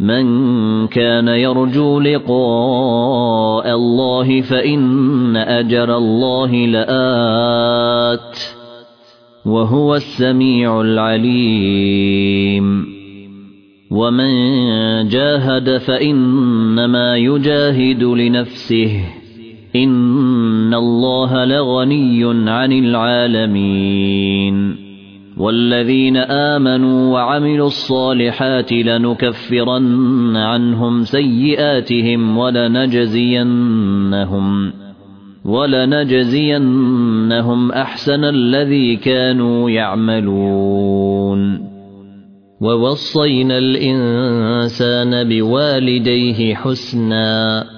من كان يرجو لقاء الله فإن أجر الله لآت وهو السميع العليم. ومن جاهد فإنما يجاهد لنفسه. إن الله لغني عن العالمين. والذين آمنوا وعملوا الصالحات لنكفرن عنهم سيئاتهم ولنجزينهم ولنجزينهم أحسن الذي كانوا يعملون ووصينا الإنسان بوالديه حسناً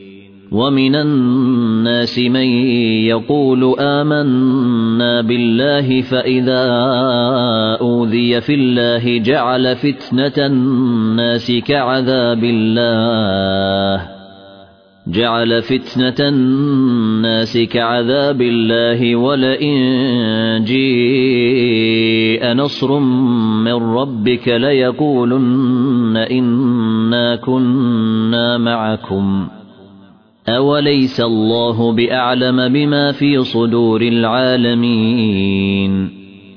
ومن الناس من يقول آمنا بالله فإذا أوذي في الله جعل فتنة الناس كعذاب الله. جعل فتنة الناس كعذاب الله ولئن جيء نصر من ربك ليقولن إنا كنا معكم. أوليس الله بأعلم بما في صدور العالمين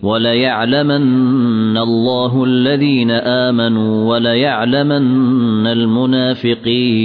وليعلمن الله الذين آمنوا وليعلمن المنافقين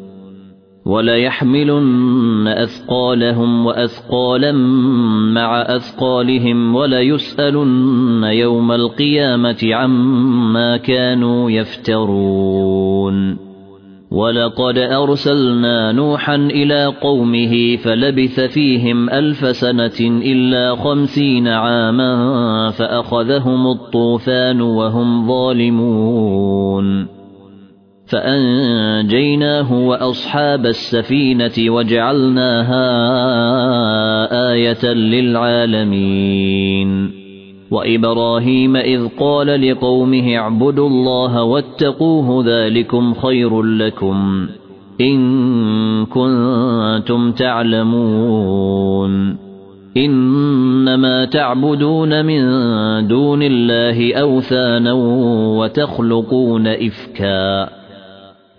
وليحملن أثقالهم وأثقالا مع أثقالهم وليسألن يوم القيامة عما كانوا يفترون. ولقد أرسلنا نوحا إلى قومه فلبث فيهم ألف سنة إلا خمسين عاما فأخذهم الطوفان وهم ظالمون. فأنجيناه وأصحاب السفينة وجعلناها آية للعالمين. وإبراهيم إذ قال لقومه اعبدوا الله واتقوه ذلكم خير لكم إن كنتم تعلمون. إنما تعبدون من دون الله أوثانا وتخلقون إفكاً.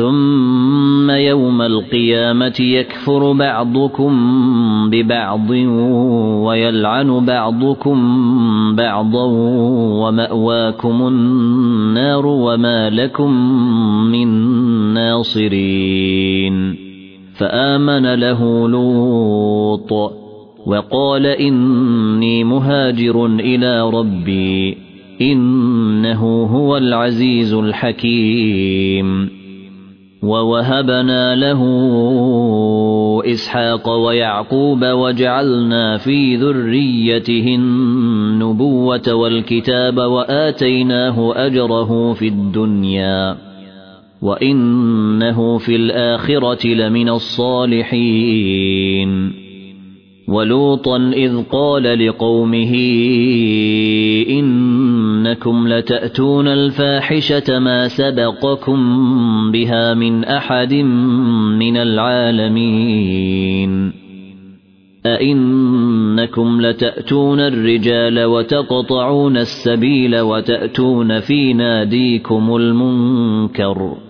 ثم يوم القيامة يكفر بعضكم ببعض ويلعن بعضكم بعضا ومأواكم النار وما لكم من ناصرين. فآمن له لوط وقال إني مهاجر إلى ربي إنه هو العزيز الحكيم. ووهبنا له إسحاق ويعقوب وجعلنا في ذريته النبوة والكتاب وآتيناه أجره في الدنيا وإنه في الآخرة لمن الصالحين ولوطا إذ قال لقومه إنكم لتأتون الفاحشة ما سبقكم بها من أحد من العالمين. أئنكم لتأتون الرجال وتقطعون السبيل وتأتون في ناديكم المنكر.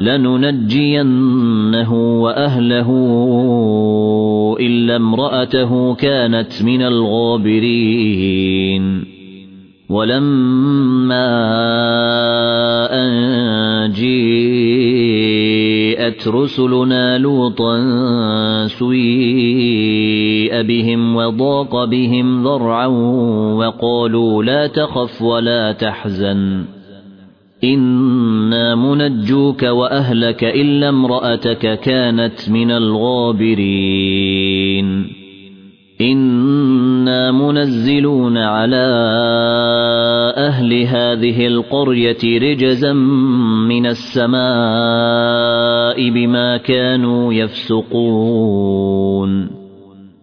لننجينه وأهله إلا امرأته كانت من الغابرين. ولما أن جيءت رسلنا لوطا سويء بهم وضاق بهم ذرعا وقالوا لا تخف ولا تحزن. إنا منجوك وأهلك إلا امرأتك كانت من الغابرين إنا منزلون على أهل هذه القرية رجزا من السماء بما كانوا يفسقون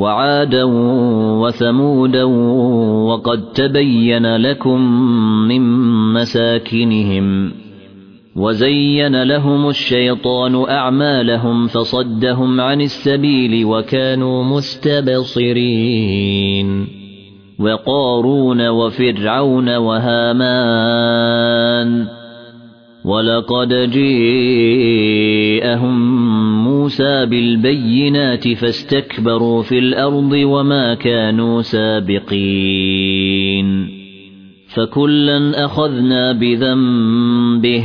وعادا وثمودا وقد تبين لكم من مساكنهم وزين لهم الشيطان أعمالهم فصدهم عن السبيل وكانوا مستبصرين وقارون وفرعون وهامان ولقد جيءهم موسى بالبينات فاستكبروا في الأرض وما كانوا سابقين فكلا أخذنا بذنبه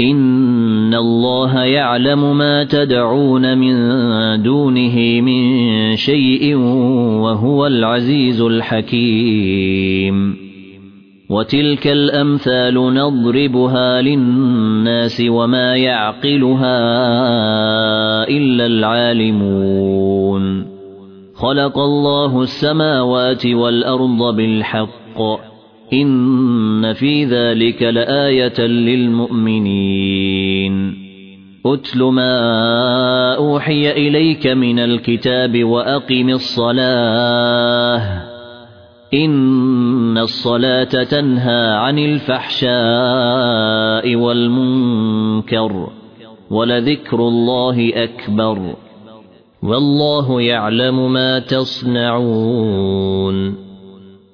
إن الله يعلم ما تدعون من دونه من شيء وهو العزيز الحكيم وتلك الأمثال نضربها للناس وما يعقلها إلا العالمون خلق الله السماوات والأرض بالحق إن في ذلك لآية للمؤمنين. أتل ما أوحي إليك من الكتاب وأقم الصلاة. إن الصلاة تنهى عن الفحشاء والمنكر ولذكر الله أكبر. والله يعلم ما تصنعون.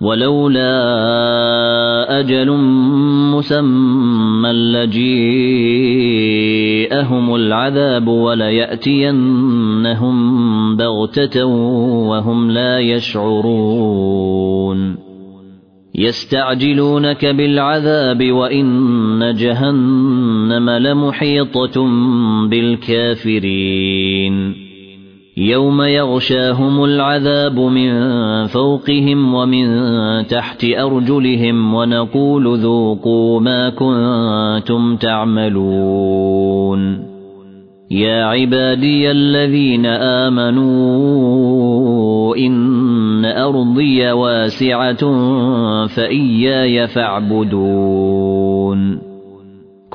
ولولا أجل مسمى لجيءهم العذاب وليأتينهم بغتة وهم لا يشعرون. يستعجلونك بالعذاب وإن جهنم لمحيطة بالكافرين. يوم يغشاهم العذاب من فوقهم ومن تحت أرجلهم ونقول ذوقوا ما كنتم تعملون. يا عبادي الذين آمنوا إن أرضي واسعة فإياي فاعبدون.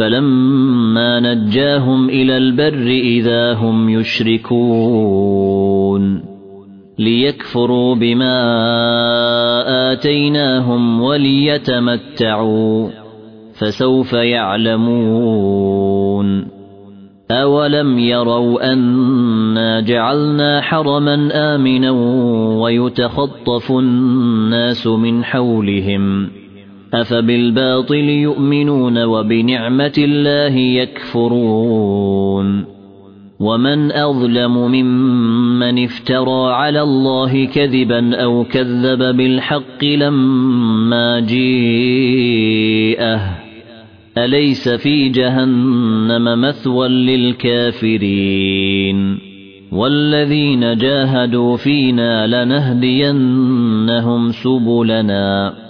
فلما نجاهم إلى البر إذا هم يشركون ليكفروا بما آتيناهم وليتمتعوا فسوف يعلمون أولم يروا أنا جعلنا حرما آمنا ويتخطف الناس من حولهم أفبالباطل يؤمنون وبنعمة الله يكفرون. ومن أظلم ممن افترى على الله كذبا أو كذب بالحق لما جيءه. أليس في جهنم مثوى للكافرين؟ والذين جاهدوا فينا لنهدينهم سبلنا.